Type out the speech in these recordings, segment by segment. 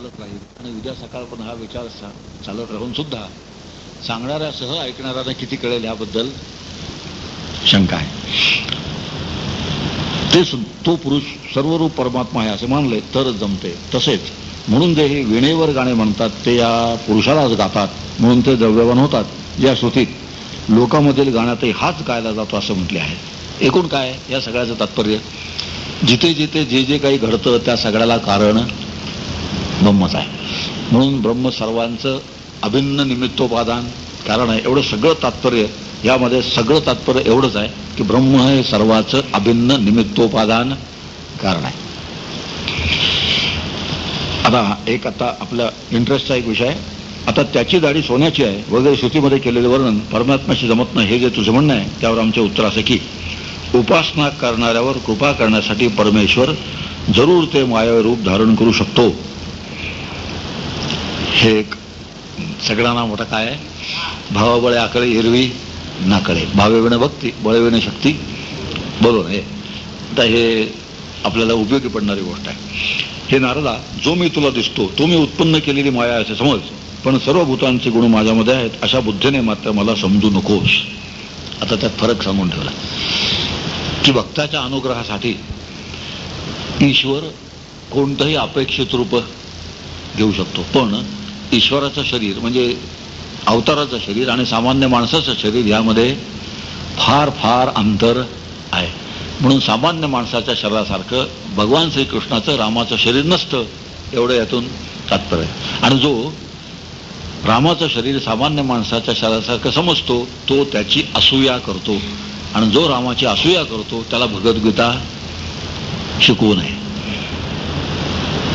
चालत राहील आणि उद्या सकाळ पण हा विचार चालत राहून सुद्धा सांगणाऱ्यासह ऐकणाऱ्यांना किती कळेल याबद्दल शंका आहे. ते तो पुरुष सर्वरूप परमात्मा आहे असे मानले तरच जमते. तसेच म्हणून जे हे विणेवर गाणे म्हणतात ते या पुरुषालाच गातात म्हणून ते द्रव्यवान होतात. या श्रुतीत लोकांमधील गाण्यातही हाच गायला जातो असं म्हटले आहे. एकूण काय? या सगळ्याचं तात्पर्य? जिथे जिथे जे जे काही घडतं त्या सगळ्याला कारण ब्रह्मच आहे. म्हणून ब्रह्म सर्वांचं अभिन्न निमित्तोपादान कारण आहे. एवढं सगळं तात्पर्य यामध्ये सगळं तात्पर्य एवढंच आहे की ब्रह्म हे सर्वाचं अभिन्न निमित्तोपादान कारण आहे. आता एक आता आपल्या इंटरेस्टचा एक विषय आहे. आता त्याची दाढी सोन्याची आहे. वगैरे श्रुतीमध्ये केलेले वर्णन परमात्म्याशी जमत नाही हे जे तुझं म्हणणं आहे त्यावर आमचे उत्तर असं की उपासना करणाऱ्यावर कृपा करण्यासाठी परमेश्वर जरूर ते मायावी रूप धारण करू शकतो. हे एक सगळ्यांना मोठा काय आहे? भावाबळे आकळे हिरवी नाकळे. भावेविण भक्ती बळविण शक्ती. बरोबर हे. आता हे आपल्याला उपयोगी पडणारी गोष्ट आहे. हे नारदा जो मी तुला दिसतो तो मी उत्पन्न केलेली माया असे समज. पण सर्व भूतांचे गुण माझ्यामध्ये आहेत अशा बुद्धीने मात्र मला समजू नकोस. आता त्यात फरक सांगून ठेवला. की भक्ताच्या अनुग्रहासाठी ईश्वर कोणतंही अपेक्षित रूप घेऊ शकतो. पण ईश्वराचं शरीर म्हणजे अवताराचं शरीर आणि सामान्य माणसाचं शरीर यामध्ये फार फार अंतर आहे. म्हणून सामान्य माणसाच्या शरीरासारखं भगवान श्रीकृष्णाचं रामाचं शरीर नसतं एवढं यातून तात्पर्य आहे. आणि जो रामाचं शरीर सामान्य माणसाच्या शरीरासारखं समजतो तो त्याची असूया करतो. आणि जो रामाची असूया करतो त्याला भगवद्गीता शिकवू नये.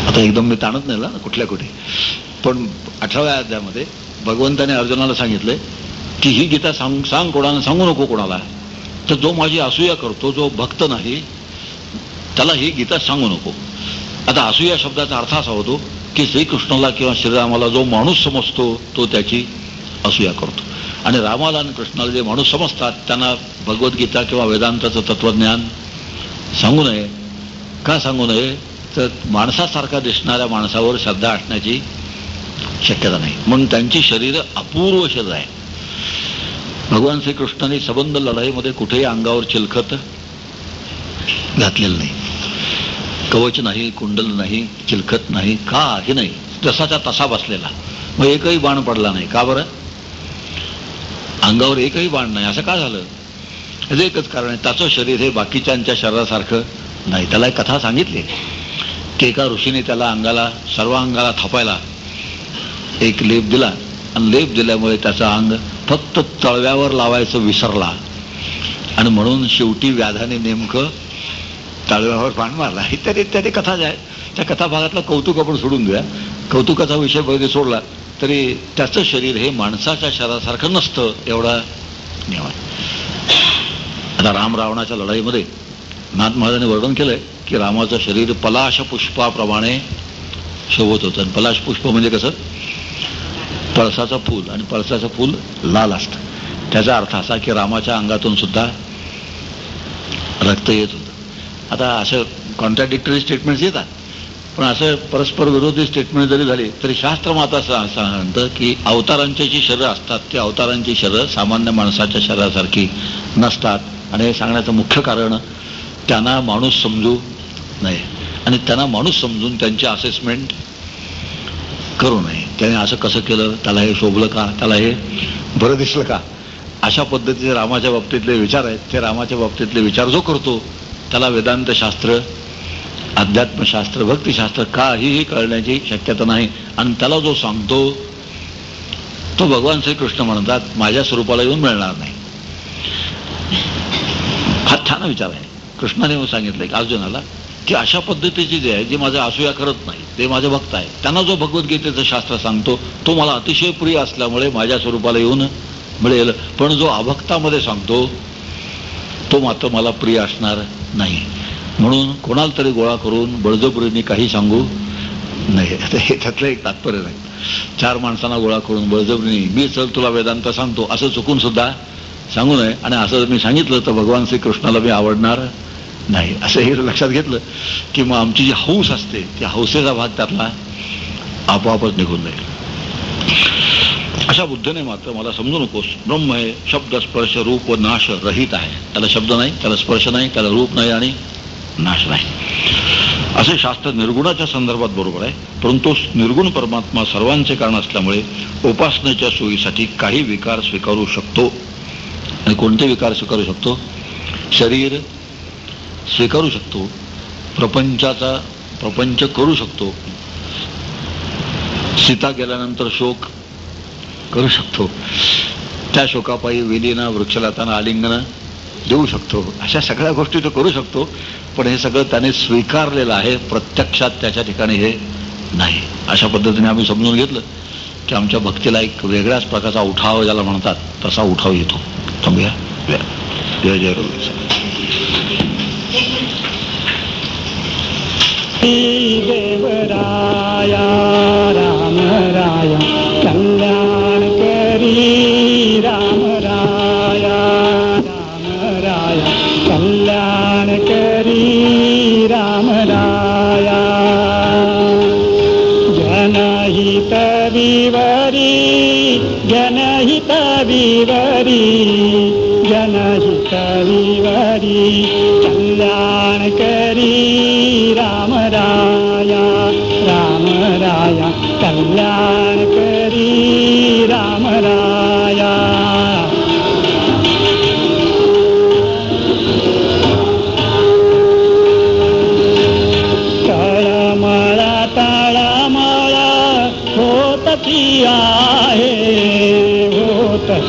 आता एकदम मी ताणत नाही ना कुठल्या कुठे? पण अठराव्या अध्यायामध्ये भगवंताने अर्जुनाला सांगितले की ही गीता सांग सांग कोणाला सांगू नको कोणाला. तर जो माझी असूया करतो जो भक्त नाही त्याला ही गीता सांगू नको. आता असूया शब्दाचा अर्थ असा होतो की श्रीकृष्णाला किंवा श्रीरामाला जो माणूस समजतो तो त्याची असूया करतो. आणि रामाला आणि कृष्णाला जे माणूस समजतात त्यांना भगवद्गीता किंवा वेदांताचं तत्वज्ञान सांगू नये. का सांगू नये? तर माणसासारखा दिसणाऱ्या माणसावर श्रद्धा असण्याची शक्यता नाही. म्हणून त्यांची शरीर अपूर्व शरीर आहे भगवान श्रीकृष्णाने सबंध लढाईमध्ये कुठेही अंगावर चिलखत घातलेलं नाही. कवच नाही कुंडल नाही चिलखत नाही काही नाही. तसाचा तसा बसलेला. मग एकही बाण पडला नाही. का बरं? अंगावर एकही बाण नाही. असं का झालं? याचं एकच कारण आहे. त्याचं शरीर हे बाकीच्यांच्या शरीरासारखं नाही. त्याला एक कथा सांगितली. की एका ऋषीने त्याला अंगाला सर्व अंगाला थापायला एक लेप दिला. आणि लेप दिल्यामुळे त्याचा अंग फक्त तळव्यावर लावायचं विसरला. आणि म्हणून शेवटी व्याधाने नेमकं तळव्यावर पाण मारला. इत्यादी इत्यादी कथा जाय त्या कथा भागातला कौतुक आपण सोडून द्या कौतुकाचा विषय वगैरे सोडला तरी त्याचं शरीर हे माणसाच्या शरीरासारखं नसतं एवढा नियम आता राम रावणाच्या लढाईमध्ये नाथ महाराजांनी वर्णन केलंय की रामाचं शरीर पलाश पुष्पाप्रमाणे शोभत होतं. आणि पलाश पुष्प म्हणजे कसं? पळसाचं फूल आणि पळसाचं फूल लाल असतं. त्याचा अर्थ असा की रामाच्या अंगातून सुद्धा रक्त येत होतं. आता असं कॉन्ट्रॅडिक्टरी स्टेटमेंट्स येतात. पण असं परस्पर विरोधी स्टेटमेंट जरी झाली तरी शास्त्र माता सांगतं की अवतारांची जी शरीर असतात ती अवतारांची शरीर सामान्य माणसाच्या शरीरासारखी नसतात. आणि हे सांगण्याचं मुख्य कारण त्यांना माणूस समजू नये. आणि त्यांना माणूस समजून त्यांची असेसमेंट करू नये. त्याने असं कसं केलं? त्याला हे शोभलं का? त्याला हे बरं दिसलं का? अशा पद्धतीचे रामाच्या बाबतीतले विचार आहेत. ते रामाच्या बाबतीतले विचार जो करतो त्याला वेदांत शास्त्र अध्यात्मशास्त्र भक्तिशास्त्र काहीही कळण्याची शक्यता नाही. आणि त्याला जो सांगतो तो भगवान श्रीकृष्ण म्हणतात माझ्या स्वरूपाला येऊन मिळणार नाही. हा छान विचार आहे. कृष्णाने सांगितलं की अर्जुनाला की अशा पद्धतीची जे आहे जे माझं असूया करत नाही ते माझे भक्त आहे त्यांना जो भगवद्गीतेचं शास्त्र सांगतो तो मला अतिशय प्रिय असल्यामुळे माझ्या स्वरूपाला येऊन मिळेल. पण जो अभक्तामध्ये सांगतो तो मात्र मला प्रिय असणार नाही. म्हणून कोणाला तरी गोळा करून बळजबरीने काही सांगू नाही हे त्यातलं एक तात्पर्य नाही. चार माणसांना गोळा करून बळजबरीने मी चल तुला वेदांत सांगतो. असं चुकून सुद्धा सांगू नये. आणि असं जर मी सांगितलं तर भगवान श्रीकृष्णाला मी आवडणार नाही असं हे लक्षात घेतलं की मग आमची जी हौस असते त्या हौसेचा भाग त्यातला आपोआपच निघून जाईल. अशा बुद्धीने मात्र मला समजू नकोस ब्रह्म हे शब्द स्पर्श रूप व नाश रहित आहे. त्याला शब्द नाही त्याला स्पर्श नाही त्याला रूप नाही आणि नाश नाही. असे शास्त्र निर्गुणाच्या संदर्भात बरोबर आहे परंतु निर्गुण परमात्मा सर्वांचे कारण असल्यामुळे उपासनेच्या सोयीसाठी काही विकार स्वीकारू शकतो. आणि कोणते विकार स्वीकारू शकतो? शरीर स्वीकारू शकतो. प्रपंचाचा प्रपंच करू शकतो. सीता गेल्यानंतर शोक करू शकतो. त्या शोकापायी विलीनं वृक्षलताना आलिंगनं देऊ शकतो. अशा सगळ्या गोष्टी तो करू शकतो पण हे सगळं त्याने स्वीकारलेलं आहे. प्रत्यक्षात त्याच्या ठिकाणी हे नाही. अशा पद्धतीने आम्ही समजून घेतलं की आमच्या भक्तीला एक वेगळ्याच प्रकारचा उठाव ज्याला म्हणतात तसा उठाव येतो. थांबूया. जय जय रवी ेव राया राम राया कल्याण राम राया राम राया कल्याण राम राया। जनहि तवि जनहि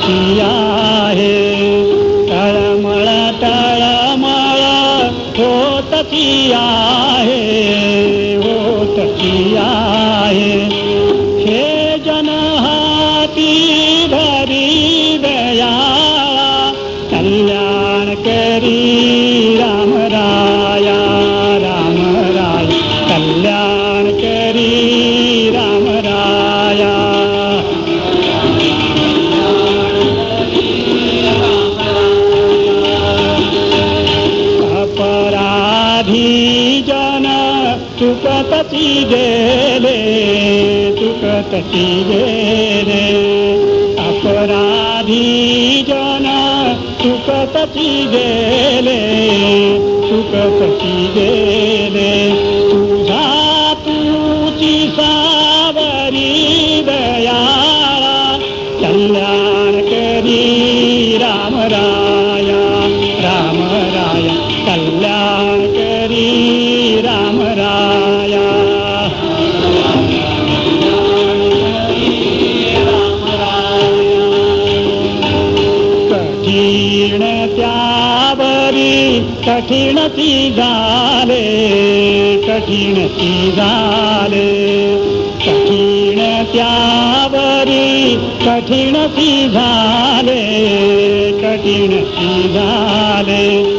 होतची ಕಟ್ಟಿದೆ ڻ يا ڪٺن ٿي ڳالي ڪٺن ٿي ڪٺن وري ڪٺن ٿي ڪٺن ڪٺني ڳالهه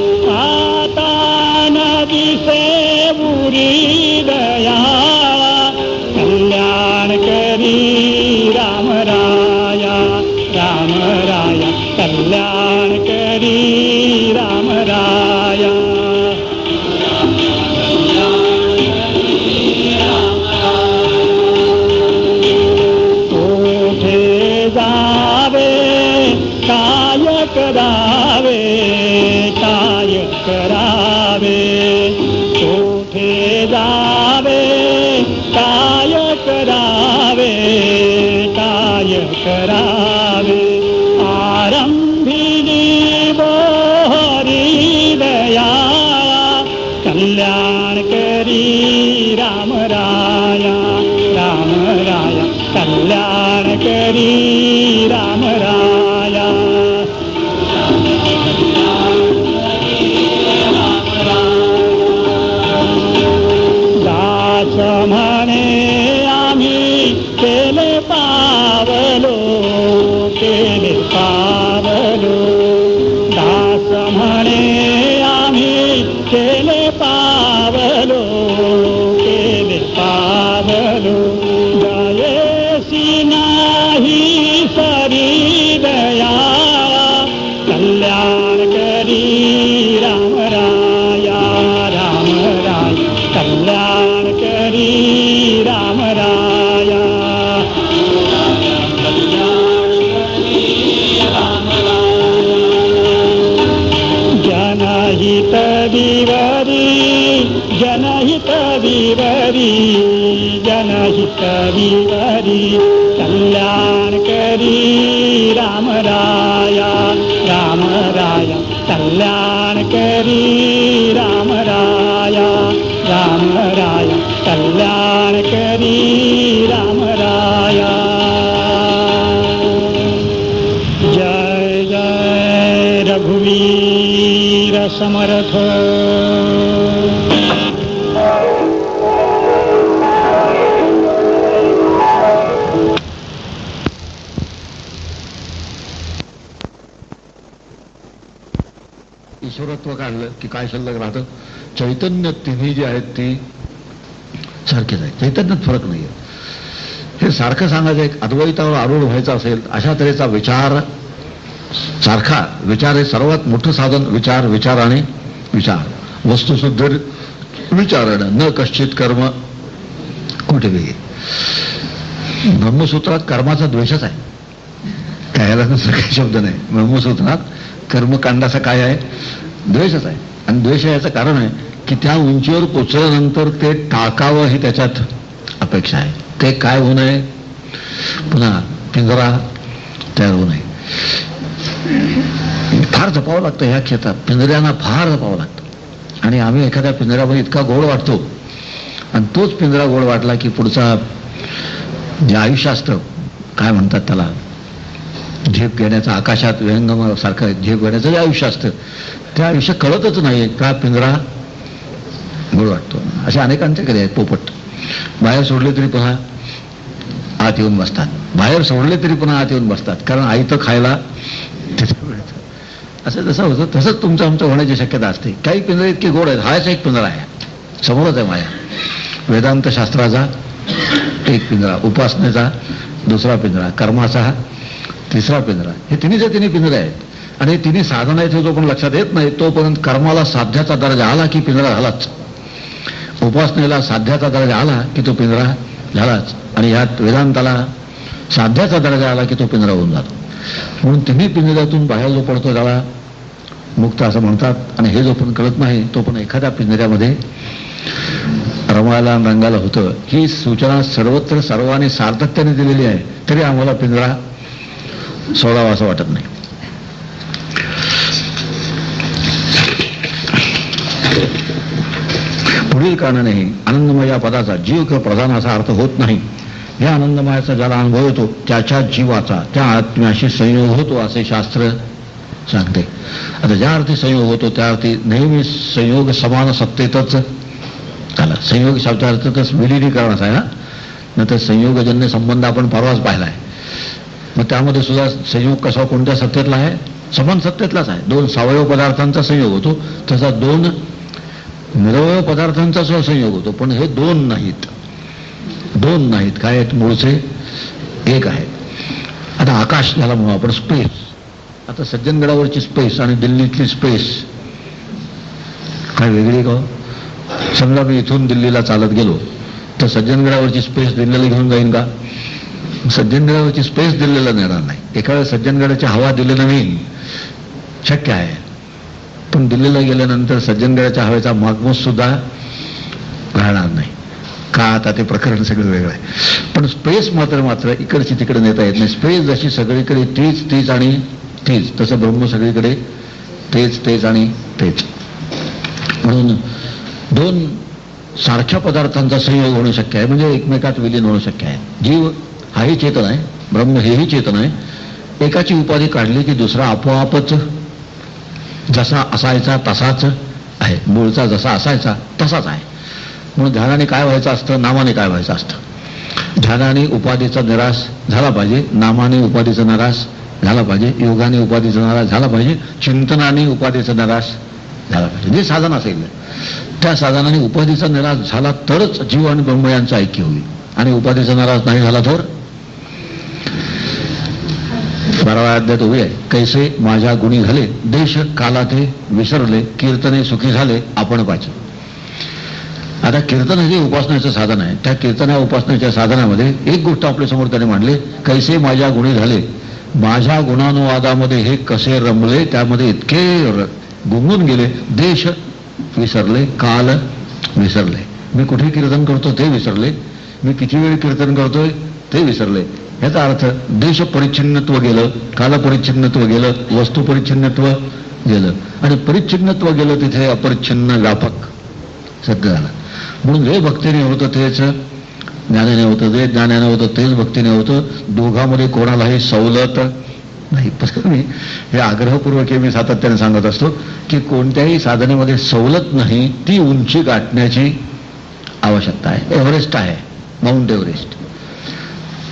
ईश्वरत्व काढलं की काय शिल्लक राहतं? चैतन्य तिन्ही जी आहेत ती सारखीच आहेत. चैतन्यात फरक नाही हे सारखं सांगायचं एक अद्वैतावर आरूढ व्हायचं असेल अशा तऱ्हेचा विचार सारखा. विचार हे सर्वात मोठं साधन. विचार विचार आणि विचार. वस्तुशुद्ध विचारण. न कश्चित कर्म कुठेही ब्रह्मसूत्रात कर्माचा द्वेषच आहे. कायला दुसरा काही शब्द नाही. ब्रह्मसूत्रात कर्मकांडाचा काय आहे? द्वेषच आहे. आणि द्वेष याचं कारण आहे की त्या उंचीवर पोचल्यानंतर ते टाकावं ही त्याच्यात अपेक्षा आहे. ते काय होऊ नये? पुन्हा पिंजरा तयार होऊ नये. फार जपावं लागतं ह्या क्षेत्रात. पिंजऱ्यांना फार जपावं लागतं. आणि आम्ही एखाद्या पिंजऱ्यामध्ये इतका गोड वाटतो. आणि तोच पिंजरा गोड वाटला की पुढचा जे आयुष्य असतं काय म्हणतात त्याला झेप घेण्याचं आकाशात व्यंगम सारखं झेप घेण्याचं जे आयुष्य असतं त्या आयुष्य कळतच नाही का पिंजरा? गोड वाटतो. असे अनेकांच्याकडे आहेत पोपट. बाहेर सोडले तरी पुन्हा आत येऊन बसतात. बाहेर सोडले तरी पुन्हा आत येऊन बसतात. कारण आई तर खायला तिथे मिळतं असं जसं होतं तसंच तुमचं आमचं होण्याची शक्यता असते. काही पिंजरे इतके गोड आहेत. हाच एक पिंजरा आहे. समोरच आहे माया. वेदांत शास्त्राचा एक पिंजरा उपासनेचा दुसरा पिंजरा कर्माचा तिसरा पिंजरा. हे तिन्हीच्या तिन्ही पिंजरे आहेत आणि तिने तिन्ही जो पण लक्षात येत नाही तोपर्यंत कर्माला साध्याचा दर्जा आला की पिंजरा झालाच. उपासनेला साध्याचा दर्जा आला की तो पिंजरा झालाच. आणि यात वेदांताला साध्याचा दर्जा आला की तो पिंजरा होऊन जातो. म्हणून तिन्ही पिंजऱ्यातून बाहेर जो पडतो त्याला मुक्त असं म्हणतात. आणि हे जो पण कळत नाही तो पण एखाद्या पिंजऱ्यामध्ये रमायला रंगाला रंगायला होतं. ही सूचना सर्वत्र सर्वांनी सार्थक्याने दिलेली आहे. तरी आम्हाला पिंजरा सोडावा असं वाटत नाही. पुढील कारणाने आनंदमय या पदाचा जीव किंवा प्रधान असा अर्थ होत नाही. या आनंदमयाचा ज्याला अनुभव येतो त्याच्या जीवाचा त्या आत्म्याशी संयोग होतो असे शास्त्र सांगते. आता ज्या अर्थी संयोग होतो त्या अर्थी नेहमी संयोग समान सत्तेतच झाला. संयोग शब्दा अर्थातच विलिनीकरणाचा आहे ना? नंतर संयोगजन्य संबंध आपण परवाच पाहिला आहे मग त्यामध्ये सुद्धा संयोग कसा कोणत्या सत्तेतला आहे? समान सत्तेतलाच आहे. दोन सावयव पदार्थांचा संयोग होतो. तसा दोन निरवय पदार्थांचा सुद्धा संयोग होतो पण हे दोन नाहीत. दोन नाहीत. काय आहेत? मूळचे एक आहे. आता आकाश झाला म्हणून आपण स्पेस आता सज्जनगडावरची स्पेस आणि दिल्लीतली स्पेस काय वेगळी का समजा मी इथून दिल्लीला चालत गेलो तर सज्जनगडावरची स्पेस दिल्लीला घेऊन जाईन का? सज्जनगडावरची स्पेस दिल्लीला नेणार नाही. एका वेळेस सज्जनगडाची हवा दिल्लीला नेईन. शक्य आहे. पण दिल्लीला गेल्यानंतर सज्जनगडाच्या हवेचा मागमूस सुद्धा राहणार नाही. का आता ते प्रकरण सगळं वेगळं आहे. पण स्पेस मात्र मात्र इकडची तिकडे नेता येत नाही. स्पेस जशी सगळीकडे तीच तीच आणि तीच. तसं ब्रह्म सगळीकडे तेच तेच आणि तेच. म्हणून दोन सारख्या पदार्थांचा संयोग होणं शक्य आहे. म्हणजे एकमेकात विलीन होणं शक्य आहे. जीव हाही चेतन आहे. ब्रह्म हेही चेतन आहे. एकाची उपाधी काढली की दुसरा आपोआपच जसा असायचा तसाच आहे. मूळचा जसा असायचा तसाच आहे. म्हणून ध्यानाने काय व्हायचं असतं? नामाने काय व्हायचं असतं? ध्यानाने उपाधीचा निराश झाला पाहिजे. नामाने उपाधीचा निराश झाला पाहिजे. योगाने उपाधीचा नाराज झाला पाहिजे. चिंतनाने उपाधीचा निराश झाला पाहिजे. जे साधन असेल. त्या साधनाने उपाधीचा निराश झाला तरच जीव आणि ब्रह्म यांचं ऐक्य होईल. आणि उपाधीचा नाराज नाही झाला तर बाराव्या उभे कैसे माझ्या गुणी झाले देश काला ते विसरले कीर्तने सुखी झाले आपण पाहिजे आता कीर्तन हे उपासनेचं साधन आहे त्या कीर्तन या उपासनेच्या साधनामध्ये एक गोष्ट आपल्यासमोर त्याने मांडले कैसे माझ्या गुणी झाले माझ्या गुणानुवादामध्ये हे कसे रमले त्यामध्ये इतके र- गुंगून गेले देश विसरले काल विसरले. मी कुठे कीर्तन करतो ते विसरले. मी किती वेळ कीर्तन करतोय ते विसरले. याचा अर्थ देश परिच्छिन्नत्व गेलं काल परिच्छिन्नत्व गेलं वस्तू परिच्छिन्नत्व गेलं. आणि परिच्छिन्नत्व गेलं तिथे अपरिच्छिन्न व्यापक. सत्य झालं. म्हणून जे भक्तीने होतं तेच ज्ञानाने होतं जे ज्ञानाने होतं तेच भक्तीने होतं. दोघांमध्ये कोणालाही सवलत नाही. पण मी हे आग्रहपूर्वक मी सातत्याने सांगत असतो की कोणत्याही साधनेमध्ये सवलत नाही ती उंची गाठण्याची आवश्यकता आहे. एव्हरेस्ट आहे. Mount Everest.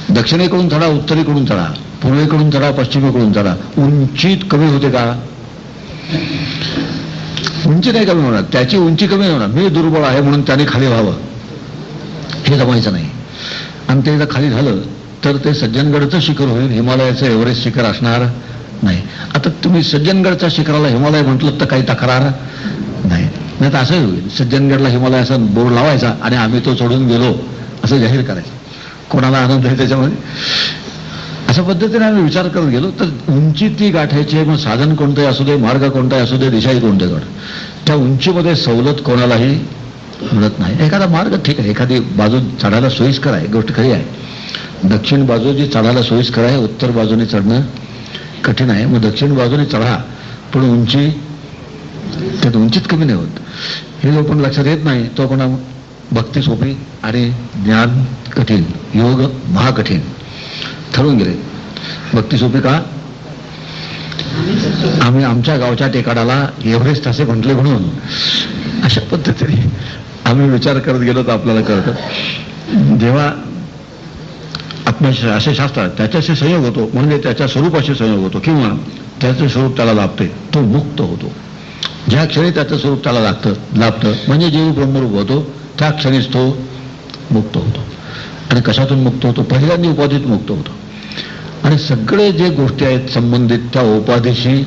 दक्षिणेकडून चढा उत्तरेकडून चढा पूर्वेकडून चढा पश्चिमेकडून चढा. उंचीत कमी होते का? उंची नाही कमी होणार. त्याची उंची कमी होणार. मी दुर्बळ आहे म्हणून त्याने खाली व्हावं. हे जमायचं नाही. आणि ते जर खाली झालं तर ते सज्जनगडचं शिखर होईल. हिमालयाचं एव्हरेस्ट शिखर असणार नाही. आता तुम्ही सज्जनगडच्या शिखराला हिमालय म्हटलं तर काही तक्रार नाही. नाही तर असंही होईल. सज्जनगडला हिमालय असा बोर्ड लावायचा आणि आम्ही तो सोडून गेलो असं जाहीर करायचं. कोणाला आनंद आहे त्याच्यामध्ये? अशा पद्धतीने आम्ही विचार करत गेलो तर उंची ती गाठायची आहे मग साधन कोणतंही असू दे मार्ग कोणताही असू दे दिशाही कोणते घड त्या उंचीमध्ये सवलत कोणालाही मिळत नाही. एखादा मार्ग ठीक आहे एखादी बाजू चढायला सोयीस्कर आहे गोष्ट खरी आहे. दक्षिण बाजू जी चढायला सोयीस्कर आहे उत्तर बाजूने चढणं कठीण आहे. मग दक्षिण बाजूने चढा पण उंची त्यात उंचीत कमी नाही होत. हे जो पण लक्षात येत नाही तो पण भक्ती सोपी आणि ज्ञान कठीण योग महाकठीण. ठरवून गेले. भक्ती सोपी का? आम्ही आमच्या गावच्या टेकाडाला एव्हरेस्ट असे म्हटले म्हणून अशा पद्धतीने आम्ही विचार करत गेलो तर आपल्याला कळतं. जेव्हा आत्म असे शास्त्रात त्याच्याशी संयोग होतो म्हणजे त्याच्या स्वरूपाशी संयोग होतो किंवा त्याचं स्वरूप त्याला लाभते तो मुक्त होतो. ज्या क्षणी त्याचं स्वरूप त्याला लागतं लाभतं म्हणजे जीव ब्रह्मरूप होतो त्या क्षणीच तो मुक्त होतो. आणि कशातून मुक्त होतो? पहिल्यांदा उपाधीत मुक्त होतो. आणि सगळे जे गोष्टी आहेत संबंधित त्या उपाधीशी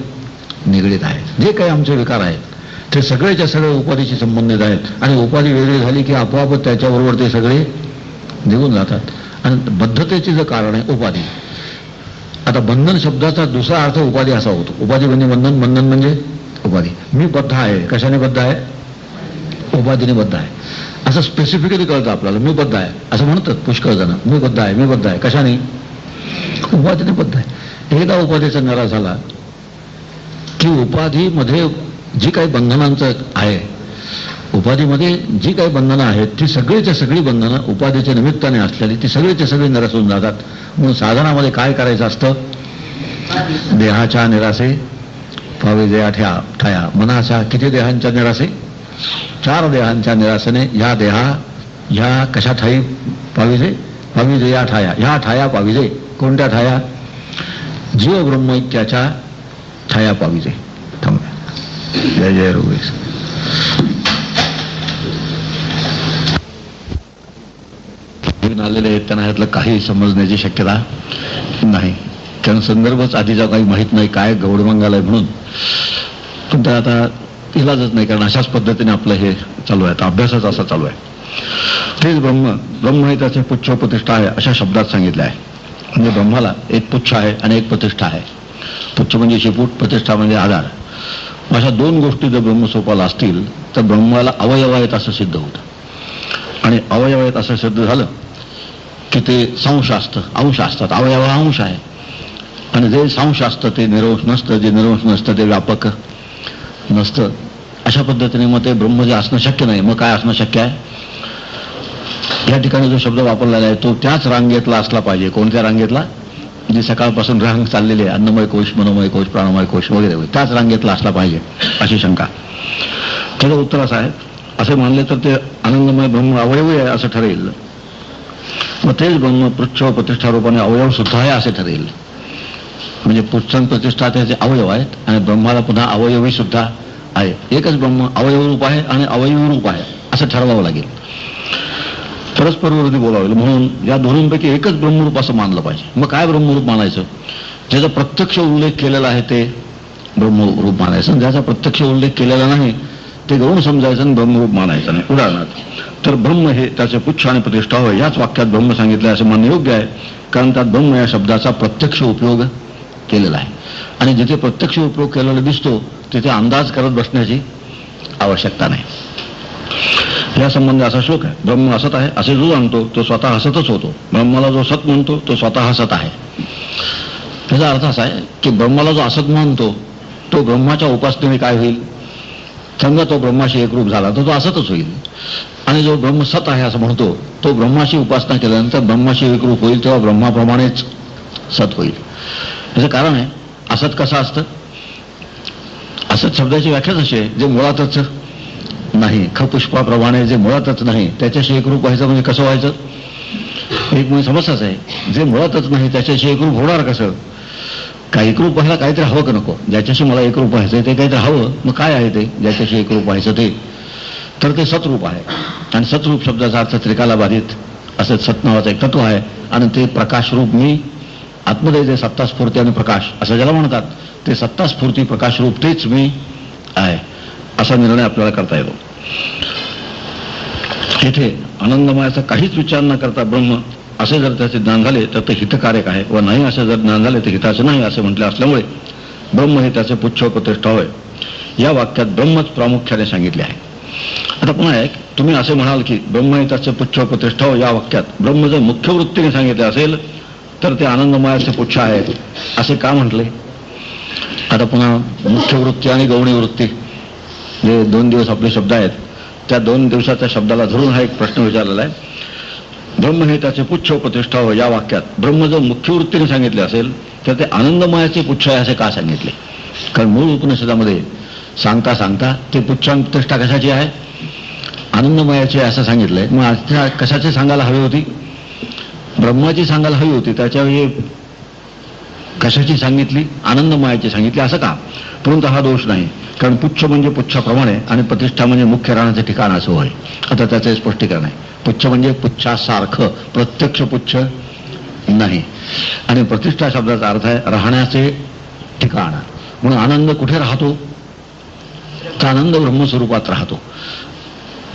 निगडीत आहेत. जे काही आमचे विकार आहेत ते सगळेच्या सगळे उपाधीशी संबंधित आहेत. आणि उपाधी वेगळी झाली की आपोआप त्याच्याबरोबर ते सगळे निघून जातात. आणि बद्धतेचे जे कारण आहे उपाधी. आता बंधन शब्दाचा दुसरा अर्थ उपाधी असा होतो. उपाधी म्हणजे बंधन बंधन म्हणजे उपाधी. मी बद्ध आहे कशाने बद्ध आहे? उपाधीने बद्ध आहे. असं स्पेसिफिकली कळतं आपल्याला. मी बद्ध आहे. असं म्हणतात पुष्कळ जण मी बद्ध आहे मी बद्ध आहे. कशाने उपाधीने बद्ध आहे. एकदा उपाधीचा निराश झाला की उपाधीमध्ये जी काही बंधनांचं आहे उपाधीमध्ये जी काही बंधनं आहेत ती सगळीच्या सगळी बंधनं उपाधीच्या निमित्ताने असलेली ती सगळीच्या सगळी निराश होऊन जातात. म्हणून साधनामध्ये काय करायचं असतं? देहाच्या निरासे पावे देहा ठ्या. ठाया मनाच्या किती देहांच्या निरासे चार देहांच्या निरासने या देहा ह्या कशा ठाई पाविजे पाविजे या ठाया ह्या ठाया पाविजे कोणत्या ठाया? जीव ब्रह्मैक्याच्या ठाया पाविजे. थांब. जय जय रघुवेश आलेले आहेत त्यांना ह्यातलं काही समजण्याची शक्यता नाही. कारण संदर्भच आधीचा काही माहीत नाही काय गौडमंगाल आहे म्हणून. पण त्या आता इलाजच नाही कारण अशाच पद्धतीने आपलं हे चालू आहे. आता अभ्यासच असा चालू आहे. तेच ब्रह्म ब्रह्म हे त्याचे पुच्छ प्रतिष्ठा आहे अशा शब्दात सांगितलं आहे. म्हणजे ब्रह्माला एक पुच्छ आहे आणि एक प्रतिष्ठा आहे. पुच्छ म्हणजे शिपूट प्रतिष्ठा म्हणजे आधार. अशा दोन गोष्टी जर ब्रह्मस्वरूपाला असतील तर ब्रह्माला अवयव आहेत असं सिद्ध होतं. आणि अवयव आहेत असं सिद्ध झालं की ते संश असतं अंश असतात. अवयव अंश आहे. आणि जे संश असतं ते निरंश नसतं जे निरंश नसतं ते व्यापक नसतं. अशा पद्धतीने मग ते ब्रह्म जे असणं शक्य नाही. मग काय असणं शक्य आहे? या ठिकाणी जो शब्द वापरलेला आहे तो त्याच रांगेतला असला पाहिजे. कोणत्या रांगेतला? जी सकाळपासून रांग चाललेली आहे. अन्नमय कोश मनोमय कोश प्राणमय कोश वगैरे वगैरे. त्याच रांगेतला असला पाहिजे अशी शंका. त्याचं उत्तर असं आहे. असे मानले तर ते आनंदमय ब्रह्म अवयवी आहे असं ठरेल. मग तेच ब्रह्म पृच्छ प्रतिष्ठा रूपाने अवयव सुद्धा आहे असे ठरेल. म्हणजे पुच्छन प्रतिष्ठा त्याचे अवयव आहेत आणि ब्रह्माला पुन्हा अवयवी सुद्धा आहे. एकच ब्रह्म अवयव रूप आहे आणि अवयव रूप आहे असं ठरवावं लागेल. परस्पर बोलावं लागेल म्हणून या दोन्हींपैकी एकच ब्रह्मरूप असं मानलं पाहिजे. मग काय ब्रह्मरूप मानायचं? ज्याचा प्रत्यक्ष उल्लेख केलेला आहे ते ब्रह्मरूप मानायचं. ज्याचा प्रत्यक्ष उल्लेख केलेला नाही ते गौण समजायचं आणि ब्रह्मरूप मानायचं नाही. उदाहरणार्थ तर ब्रह्म हे त्याचे पुच्छ आणि प्रतिष्ठा होय. याच वाक्यात ब्रह्म सांगितलं असं मानणं योग्य आहे. कारण त्यात ब्रह्म या शब्दाचा प्रत्यक्ष उपयोग केलेला आहे. आणि जिथे प्रत्यक्ष उपयोग केलेला दिसतो तिथे अंदाज करत बसण्याची आवश्यकता नाही. या संबंधी असा श्लोक आहे ब्रह्म असत आहे असे जो आणतो तो स्वतः हसतच होतो. ब्रह्माला जो सत म्हणतो तो स्वतः हसत आहे. त्याचा अर्थ असा आहे की ब्रह्माला जो असत म्हणतो तो ब्रह्माच्या उपासनेने काय होईल? समजा तो ब्रह्माशी एकरूप झाला तर तो असतच होईल. आणि जो ब्रह्म सत आहे असं म्हणतो तो ब्रह्माशी उपासना केल्यानंतर ब्रह्माशी एकरूप होईल तेव्हा ब्रह्माप्रमाणेच सत होईल. याचं कारण आहे असत कसं असतं? असत शब्दाची व्याख्याच अशी आहे जे मुळातच नाही खपुष्पाप्रमाणे जे मुळातच नाही त्याच्याशी एकरूप व्हायचं म्हणजे कसं व्हायचं? एक म्हणजे समस्याच आहे जे मुळातच नाही त्याच्याशी एकरूप होणार कसं? काय एकरूप व्हायला काहीतरी हवं का नको? ज्याच्याशी मला एकरूप व्हायचं ते काहीतरी हवं मग काय आहे ते? ज्याच्याशी एकरूप व्हायचं ते. तर ते सतरूप आहे. आणि सतरूप शब्दाचा अर्थ त्रिकाला बाधित असं सत नावाचं एक तत्व आहे आणि ते प्रकाशरूप मी आत्मदय जे सत्तास्फूर्ती आणि प्रकाश असं ज्याला म्हणतात ते सत्तास्फूर्ती प्रकाशरूप तेच मी आहे असा निर्णय आपल्याला करता येतो. इथे आनंदमयाचा काहीच विचार न करता ब्रह्म असे जर त्याचे ज्ञान झाले तर ते हितकारक आहे व नाही असे जर ज्ञान झाले तर हिताचे नाही असे म्हटले असल्यामुळे ब्रह्म हे त्याचे पुच्छ प्रतिष्ठा होय. या वाक्यात ब्रह्मच प्रामुख्याने सांगितले आहे. आता पुन्हा एक तुम्ही असे म्हणाल की ब्रह्म हे त्याचे पुच्छोपतिष्ठा हो या वाक्यात ब्रह्म जर मुख्य वृत्तीने सांगितले असेल तर ते आनंदमयाचे पुच्छ आहेत. असे का म्हटले? आता पुन्हा मुख्य वृत्ती आणि गौणी वृत्ती जे दोन दिवस आपले शब्द आहेत त्या दोन दिवसाच्या शब्दाला धरून हा एक प्रश्न विचारलेला आहे. ब्रह्म हे त्याचे पुच्छ प्रतिष्ठा हो या वाक्यात ब्रह्म जर मुख्य वृत्तीने सांगितले असेल तर ते आनंदमयाचे पुच्छ आहे असे का सांगितले? कारण मूळ उपनिषदामध्ये सांगता सांगता ते पुच्छांग प्रतिष्ठा कशाची आहे? आनंदमयाची असं सांगितलंय. मग आता कशाची सांगायला हवी होती? ब्रह्माची सांगायला हवी होती त्याच्यावेळी कशाची सांगितली? आनंदमायाची सांगितली असं का? परंतु हा दोष नाही कारण पुच्छ म्हणजे पुच्छाप्रमाणे आणि प्रतिष्ठा म्हणजे मुख्य राहण्याचं ठिकाण असं होय. आता त्याचं स्पष्टीकरण आहे. पुच्छ म्हणजे पुच्छासारखं प्रत्यक्ष पुच्छ नाही. आणि प्रतिष्ठा शब्दाचा अर्थ आहे राहण्याचे ठिकाण. म्हणून आनंद कुठे राहतो? तर आनंद ब्रह्मस्वरूपात राहतो.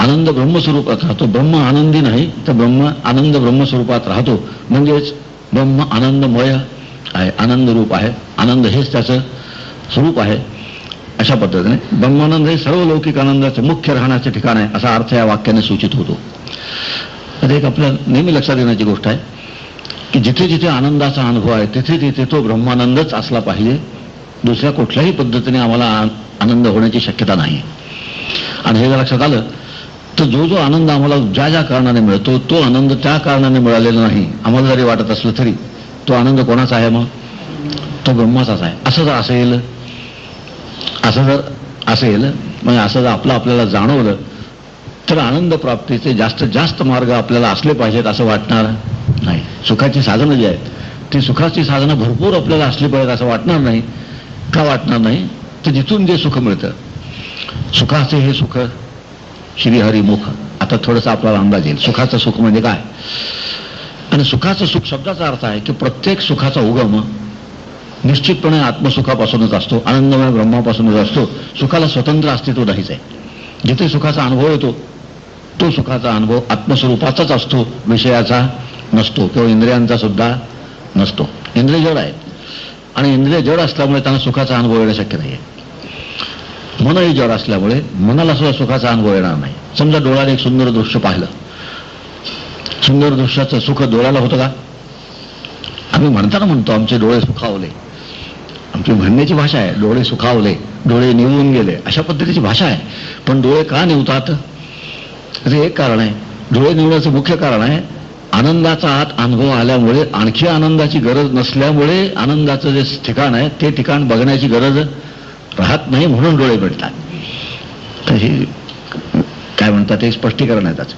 आनंद ब्रह्मस्वरूपात राहतो. ब्रह्म आनंदी नाही तर ब्रह्म आनंद ब्रह्मस्वरूपात राहतो. म्हणजेच ब्रह्म आनंदमय आहे आनंद रूप आहे. आनंद हेच त्याचं स्वरूप आहे अशा पद्धतीने. ब्रह्मानंद हे सर्व लौकिक आनंदाचे मुख्य राहण्याचे ठिकाण आहे असा अर्थ या वाक्याने सूचित होतो. आता एक आपल्या नेहमी लक्षात येण्याची गोष्ट आहे की जिथे जिथे आनंदाचा अनुभव आहे तिथे तिथे तो ब्रह्मानंदच असला पाहिजे. दुसऱ्या कुठल्याही पद्धतीने आम्हाला आनंद होण्याची शक्यता नाही. आणि हे जर लक्षात आलं तर जो जो आनंद आम्हाला ज्या ज्या कारणाने मिळतो तो आनंद त्या कारणाने मिळालेला नाही. आम्हाला जरी वाटत असलं तरी तो आनंद कोणाचा आहे मग? तो ब्रह्माचाच आहे. असं जर असेल असं जर असेल म्हणजे असं जर आपलं आपल्याला जाणवलं तर आनंद प्राप्तीचे जास्तीत जास्त मार्ग आपल्याला असले पाहिजेत असं वाटणार नाही. सुखाची साधनं जी आहेत ती सुखाची साधनं भरपूर आपल्याला असली पाहिजेत असं वाटणार नाही. का वाटणार नाही? तर जिथून जे सुख मिळतं. सुखाचे हे सुख श्रीहरिमुख आता थोडंसं आपल्याला अंदाज येईल. सुखाचं सुख म्हणजे काय? आणि सुखाचं सुख शब्दाचा अर्थ आहे की प्रत्येक सुखाचा उगम निश्चितपणे आत्मसुखापासूनच असतो आनंदमय ब्रह्मापासूनच असतो. सुखाला स्वतंत्र अस्तित्व नाहीच आहे. जिथे सुखाचा अनुभव येतो तो सुखाचा अनुभव आत्मस्वरूपाचाच असतो विषयाचा नसतो किंवा इंद्रियांचा सुद्धा नसतो. इंद्रिय जड आहेत. आणि इंद्रिय जड असल्यामुळे त्यांना सुखाचा अनुभव येणं शक्य नाही आहे मन याच्यावर असल्यामुळे मनाला सुद्धा सुखाचा अनुभव येणार नाही. समजा डोळ्याने एक सुंदर दृश्य पाहिलं. सुंदर दृश्याचं सुख डोळ्याला होतं का? आम्ही म्हणताना म्हणतो आमचे डोळे सुखावले. आमची म्हणण्याची भाषा आहे डोळे सुखावले डोळे निवून गेले अशा पद्धतीची भाषा आहे. पण डोळे का निवतात? ते एक कारण आहे डोळे निवण्याचं मुख्य कारण आहे आनंदाचा आत अनुभव आल्यामुळे आणखी आनंदाची गरज नसल्यामुळे आनंदाचं जे ठिकाण आहे ते ठिकाण बघण्याची गरज राहत नाही म्हणून डोळे मिळतात तर हे काय म्हणतात ते स्पष्टीकरण आहे त्याचं.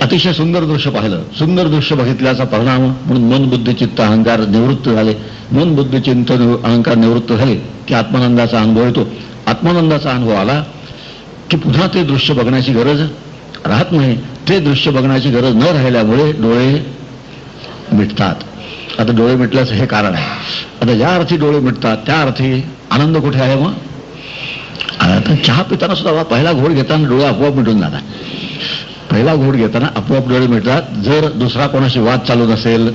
अतिशय सुंदर दृश्य पाहिलं. सुंदर दृश्य बघितल्याचा परिणाम म्हणून मन बुद्ध चित्त अहंकार निवृत्त झाले. मन बुद्ध चिंत अहंकार निवृत्त झाले की आत्मानंदाचा अनुभव येतो. आत्मानंदाचा अनुभव आला की पुन्हा ते दृश्य बघण्याची गरज राहत नाही. ते दृश्य बघण्याची गरज न राहिल्यामुळे डोळे मिटतात. आता डोळे मिटल्याचं हे कारण आहे. आता ज्या अर्थी डोळे मिटतात त्या अर्थी आनंद कुठे आहे मग? आता चहा पिताना सुद्धा पहिला घोड घेताना डोळे आपोआप मिटून जातात. पहिला घोड घेताना आपोआप डोळे मिटतात. जर दुसरा कोणाशी वाद चालू नसेल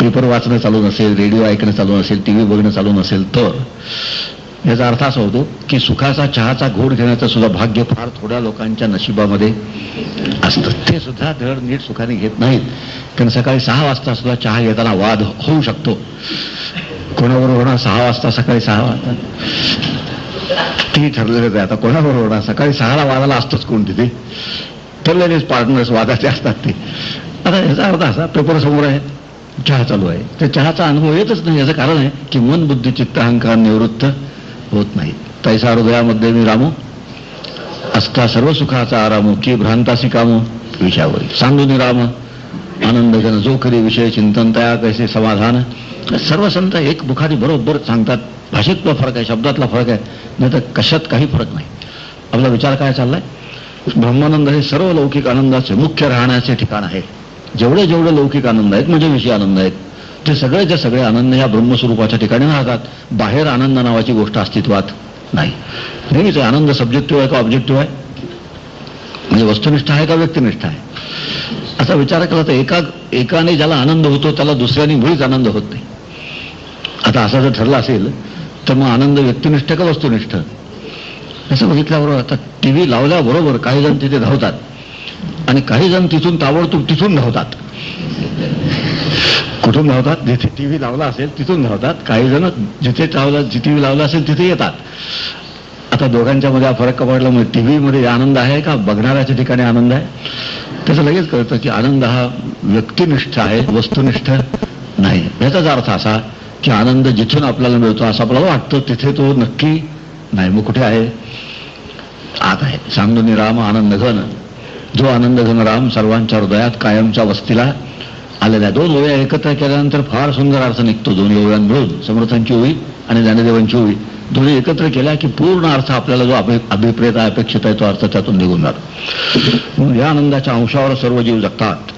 पेपर वाचणं चालू नसेल रेडिओ ऐकणं चालू नसेल टी व्ही बघणं चालू नसेल तर याचा अर्थ असा होतो की सुखाचा चहाचा घोड घेण्याचं सुद्धा भाग्य फार थोड्या लोकांच्या नशिबामध्ये असतं. ते सुद्धा धड नीट सुखाने घेत नाहीत. कारण सकाळी सहा वाजता सुद्धा चहा घेताना वाद होऊ शकतो. कोणाबरोबर होणार? सहा वाजता सकाळी सहा वाजता. ती ठरलेलंच आहे. आता कोणाबरोबर होणार? सकाळी सहाला वादाला असतोच कोण तिथे. ठरलेलेच पार्टनर्स वादाचे असतात ते. आता याचा अर्थ असा पेपर समोर आहे. चहा चालू आहे. तर चहाचा अनुभव येतच नाही. याचं कारण आहे की मन बुद्धी चित्त अहंकार निवृत्त. होत नाही. तैसा हृदयामध्ये मी रामू असता सर्व सुखाचा आरामो की भ्रांतासी कामो विषयावरी सांगून राम आनंद जन जो करी विषय चिंतन तया कैसे समाधान? सर्व संत एक बुखारी बरोबर सांगतात भाषेतला फरक आहे शब्दातला फरक आहे नाही तर कशात काही फरक नाही. आपला विचार काय चाललाय? ब्रह्मानंद हे सर्व लौकिक आनंदाचे मुख्य राहण्याचे ठिकाण आहे. जेवढे जेवढे लौकिक आनंद आहेत म्हणजे विषय आनंद आहेत ते सगळेच्या सगळे आनंद या ब्रह्मस्वरूपाच्या ठिकाणी राहतात. बाहेर आनंद नावाची गोष्ट अस्तित्वात नाही. नेहमीच आनंद सब्जेक्टिव्ह आहे का ऑब्जेक्टिव्ह आहे? म्हणजे वस्तुनिष्ठ आहे का व्यक्तिनिष्ठ आहे? असा विचार केला तर एका एकाने ज्याला आनंद होतो त्याला दुसऱ्याने मुळीच आनंद होत नाही. आता असं जर ठरलं असेल तर मग आनंद व्यक्तिनिष्ठ का वस्तुनिष्ठ? असं बघितल्याबरोबर आता टी व्ही लावल्याबरोबर काही जण तिथे धावतात. आणि काही जण तिथून ताबडतोब तिथून धावतात. कुठून धावतात? जिथे टी व्ही लावला असेल तिथून धावतात. काही जण जिथे लावला टी व्ही लावला असेल तिथे येतात. आता दोघांच्या मध्ये हा फरक पडला म्हणजे टी व्हीमध्ये आनंद आहे का? बघणाऱ्याच्या ठिकाणी आनंद आहे? त्याचं लगेच कळतं की आनंद हा व्यक्तिनिष्ठ आहे वस्तुनिष्ठ नाही. याचाच अर्थ असा की आनंद जिथून आपल्याला मिळतो असं आपल्याला वाटतं तिथे तो नक्की नाही. मग कुठे आहे? आत आहे. सांगून राम आनंद घन. जो आनंद घन राम सर्वांच्या हृदयात कायमच्या वस्तीला आलेल्या दोन ओव्या एकत्र केल्यानंतर फार सुंदर अर्थ निघतो. दोन्ही ओव्या मिळून समर्थांची ओळी आणि ज्ञानदेवांची ओळी. दोन्ही एकत्र केल्या की पूर्ण अर्थ आपल्याला जो अभिप्रेत आहे अपेक्षित आहे तो अर्थ त्यातून निघून जातो. म्हणून या आनंदाच्या अंशावर सर्व जीव जगतात.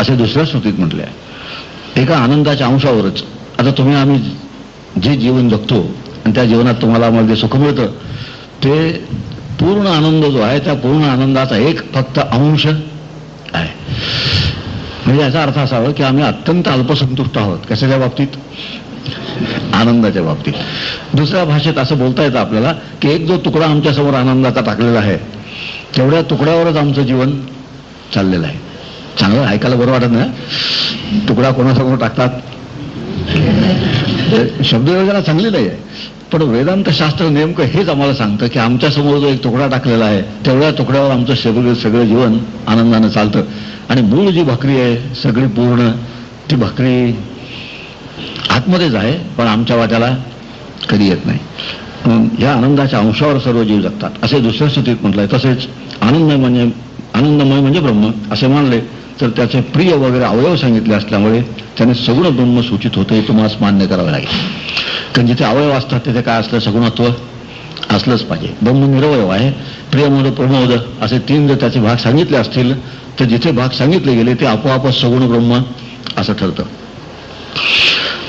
असे दुसऱ्या स्मृतीत म्हटले आहे. एका आनंदाच्या अंशावरच आता तुम्ही आम्ही जे जीवन जगतो आणि त्या जीवनात तुम्हाला आम्हाला जे सुख मिळतं ते पूर्ण आनंद जो आहे त्या पूर्ण आनंदाचा एक फक्त अंश आहे. म्हणजे याचा अर्थ असावा की आम्ही अत्यंत अल्पसंतुष्ट आहोत. कशाच्या बाबतीत? आनंदाच्या बाबतीत. दुसऱ्या भाषेत असं बोलता येतं आपल्याला की एक जो तुकडा आमच्यासमोर आनंदाचा टाकलेला आहे तेवढ्या तुकड्यावरच आमचं जीवन चाललेलं आहे. चांगलं ऐकायला बरं वाटत ना तुकडा कोणासमोर टाकतात? शब्दयोजना चांगली नाही आहे. पण वेदांत शास्त्र नेमकं हेच आम्हाला सांगतं की आमच्यासमोर जो एक तुकडा टाकलेला आहे तेवढ्या तुकड्यावर आमचं सगळं सगळं जीवन आनंदानं चालतं. आणि मूळ जी भाकरी आहे सगळी पूर्ण ती भाकरी आतमध्येच आहे पण आमच्या वाट्याला कधी येत नाही. या आनंदाच्या अंशावर सर्व जीव जगतात. असे दुसऱ्या स्थितीत म्हटलंय तसेच आनंद म्हणजे आनंदमय म्हणजे ब्रह्म असे मानले तर त्याचे प्रिय वगैरे अवयव सांगितले असल्यामुळे त्याने सगुण ब्रह्म सूचित होते हे तुम्हाला मान्य करावं लागेल. कारण जिथे अवयव असतात तिथे काय असलं सगुणत्व? असलंच पाहिजे. ब्रह्म निरवयव हो आहे. प्रियमोद प्रमोद असे तीन जर त्याचे भाग सांगितले असतील तर जिथे भाग सांगितले गेले ते आपोआपच सगुण ब्रह्म असं ठरतं.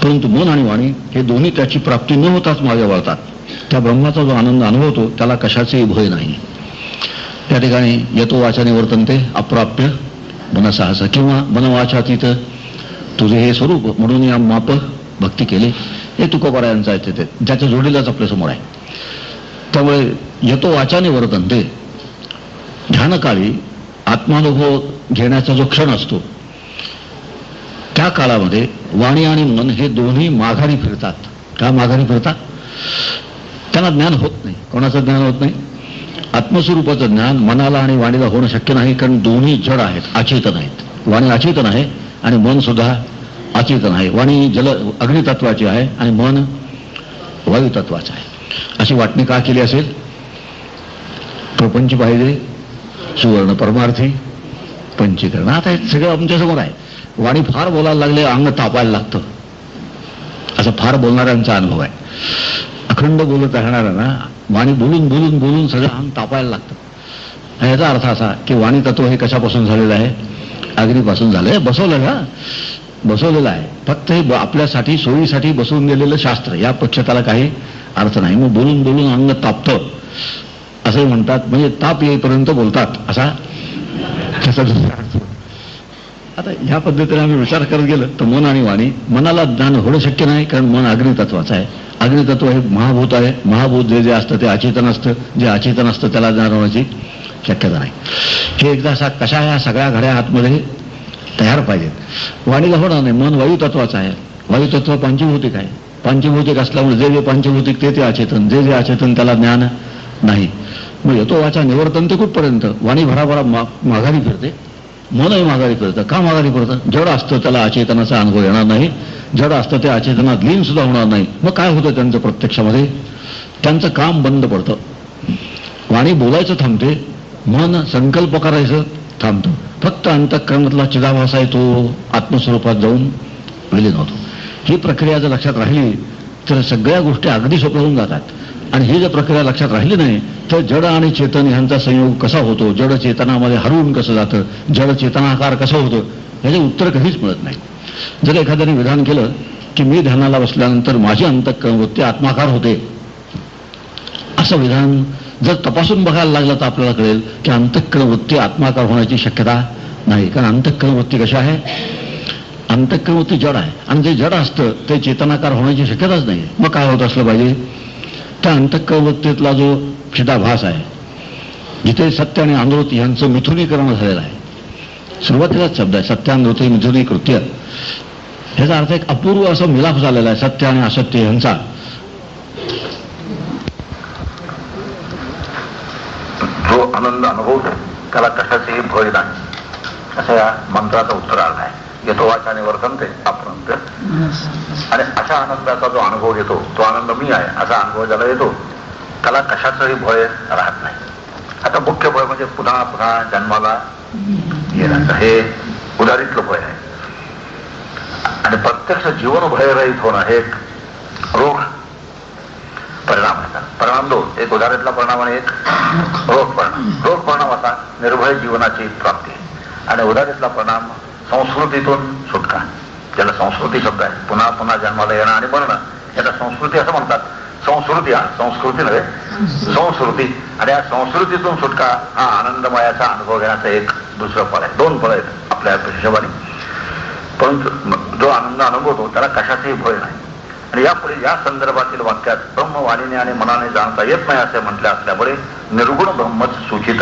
परंतु मन आणि वाणी हे दोन्ही त्याची प्राप्ती न होताच मागे वळतात. त्या ब्रह्माचा जो आनंद अनुभवतो त्याला कशाचेही भय नाही. त्या ठिकाणी येतो वाचाने वर्तनते अप्राप्य मनसाहस. किंवा मनवाचातीत तुझे हे स्वरूप म्हणून या माप भक्ती केली हे तुकोबारायांचं आहे तिथे. ज्याच्या जोडीलाच आपल्यासमोर आहे. त्यामुळे येतो वाचाने वर्तनते ध्यानकाळी आत्मानुभव घेण्याचा जो क्षण असतो त्या काळामध्ये वाणी आणि मन हे दोन्ही माघारी फिरतात. का माघारी फिरतात? त्यांना ज्ञान होत नाही. कोणाचं ज्ञान होत नाही? आत्मस्वरूपाचं ज्ञान मनाला आणि वाणीला होणं शक्य नाही कारण दोन्ही जड आहेत अचेतन आहेत. वाणी अचेतन आहे आणि मन सुद्धा अचेतन आहे. वाणी जल अग्नितत्वाची आहे आणि मन वायुतत्वाचं आहे. अशी वाटणी का केली असेल? प्रपंच पाहिजे सुवर्ण परमार्थी पंचीकरण. आता हे सगळं आमच्यासमोर आहे. वाणी फार बोलायला लागले अंग तापायला लागतं. असा फार बोलणाऱ्यांचा अनुभव आहे. अखंड बोलत राहणाऱ्यांना वाणी बोलून बोलून बोलून सगळं अंग तापायला लागतं. याचा अर्थ असा की वाणी तत्व हे कशापासून झालेलं आहे? अग्नीपासून झालं. आहे बसवलं ना? बसवलेलं आहे. फक्त हे आपल्यासाठी सोयीसाठी बसवून गेलेलं शास्त्र. या पक्षताला काही अर्थ नाही मग बोलून बोलून अंग तापतं. असे म्हणतात. म्हणजे ताप येईपर्यंत बोलतात. असा त्याचा आता ह्या पद्धतीने आम्ही विचार करत गेलं तर मन आणि वाणी मनाला ज्ञान होणं शक्य नाही कारण मन अग्नितत्वाचं आहे. अग्नितत्व हे महाभूत आहे. महाभूत जे जे असतं ते अचेतन असतं. जे अचेतन असतं त्याला ज्ञान होण्याची शक्यता नाही. हे एकदा असा कशा ह्या सगळ्या घड्या आतमध्ये तयार पाहिजेत. वाणीला होणार नाही. मन वायुतत्वाचं आहे. वायुतत्व पंचीभूतिक आहे. पंचभौतिक असल्यामुळे जे जे पंचभौतिक ते ते अचेतन जे जे अचेतन त्याला ज्ञान नाही. म्हणजे मग येतो वाचा निवर्तन ते कुठपर्यंत? वाणी भराभरा माघारी फिरते. मनही माघारी फिरतं. का माघारी फिरतं? जड असतं त्याला अचेतनाचा अनुभव येणार नाही. जड असतं ते अचेतनात लीन सुद्धा होणार नाही. मग काय होतं त्यांचं प्रत्यक्षामध्ये? त्यांचं काम बंद पडतं. वाणी बोलायचं थांबते. मन संकल्प करायचं थांबतं. फक्त अंतःकरणातला चिदाभास आहे तो आत्मस्वरूपात जाऊन विलीन होतो ही प्रक्रिया जर लक्षात राहिली तर सगळ्या गोष्टी अगदी सोप्या होऊन जातात. आणि ही जर प्रक्रिया लक्षात राहिली नाही तर जड आणि चेतन ह्यांचा संयोग कसा होतो? जड चेतनामध्ये हरवून कसं जातं? जड चेतनाकार कसं होतं? याचे उत्तर कधीच मिळत नाही. जर एखाद्याने विधान केलं की मी ध्यानाला बसल्यानंतर माझी अंतःकरण आत्माकार होते असं विधान जर तपासून बघायला लागलं तर आपल्याला कळेल की अंतःकरण वृत्ती आत्माकार होण्याची शक्यता नाही. कारण अंतःकरण वृत्ती कशा आहे? अंतक्रमती जड आहे. आणि जे जड असतं ते चेतनाकार होण्याची शक्यताच नाही मग काय होत असलं पाहिजे? त्या अंतःकरण जो चिदाभास आहे जिथे सत्य आणि आंध्रोती यांचं मिथुनीकरण झालेलं आहे. सुरुवातीलाच शब्द आहे सत्यानृती मिथुनी कृत्य. ह्याचा अर्थ एक अपूर्व असा मिलाप झालेला आहे सत्य आणि असत्य यांचा. जो आनंद अनुभवतो त्याला कशाचेही भय नाही. असं या मंत्राचं उत्तर आलं आहे. येतो वाचाने वर्तनते आपण आणि अशा आनंदाचा जो अनुभव घेतो तो आनंद मी आहे असा अनुभव ज्याला येतो त्याला कशाचंही भय राहत नाही. आता मुख्य भय म्हणजे पुन्हा पुन्हा जन्माला येण्याचं. हे उदारीतलं भय आहे. आणि प्रत्यक्ष जीवन भयरहित होणं हे एक रोग परिणाम आहे. परिणाम दोन. एक उदारीतला परिणाम आणि एक रोग परिणाम. रोग परिणाम असा निर्भय जीवनाची प्राप्ती आणि उदारीतला परिणाम संस्कृतीतून सुटका. ज्याला संस्कृती शब्द आहे. पुन्हा पुन्हा जन्माला येणं आणि बनणं याला संस्कृती असं म्हणतात. संस्कृती हा संस्कृती नव्हे. संस्कृती. आणि या संस्कृतीतून सुटका हा आनंदमयाचा अनुभव घेण्याचं एक दुसरं फळ आहे. दोन फळ आहेत आपल्या हिशोबाने. परंतु जो आनंद अनुभवतो त्याला कशाचाही भय नाही. आणि यापुढे या संदर्भातील वाक्यात ब्रह्मवाणीने आणि मनाने जाणता येत नाही असे म्हटले असल्यामुळे निर्गुण ब्रह्मच सूचित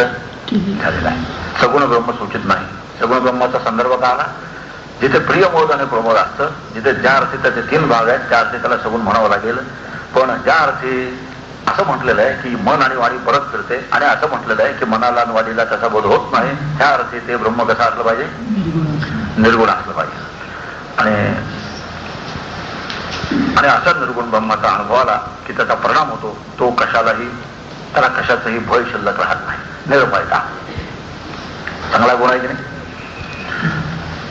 झालेला आहे. सगुण ब्रह्म सूचित नाही. सगुण ब्रह्माचा संदर्भ का आला जिथे प्रिय मोद आणि प्रमोद असतं जिथे ज्या अर्थी त्याचे तीन भाग आहेत त्या अर्थी त्याला सगुण म्हणावं लागेल. पण ज्या अर्थी असं म्हटलेलं आहे की मन आणि वाणी परत फिरते आणि असं म्हटलेलं आहे की मनाला आणि वाणीला कसा बोध होत नाही त्या अर्थी ते ब्रह्म कसं असलं पाहिजे? निर्गुण असलं पाहिजे. आणि आणि असा निर्गुण ब्रह्माचा अनुभव आला की त्याचा परिणाम होतो तो कशालाही त्याला कशाचंही भय शिल्लक राहत नाही. निर्भयता चांगला गुण आहे की नाही?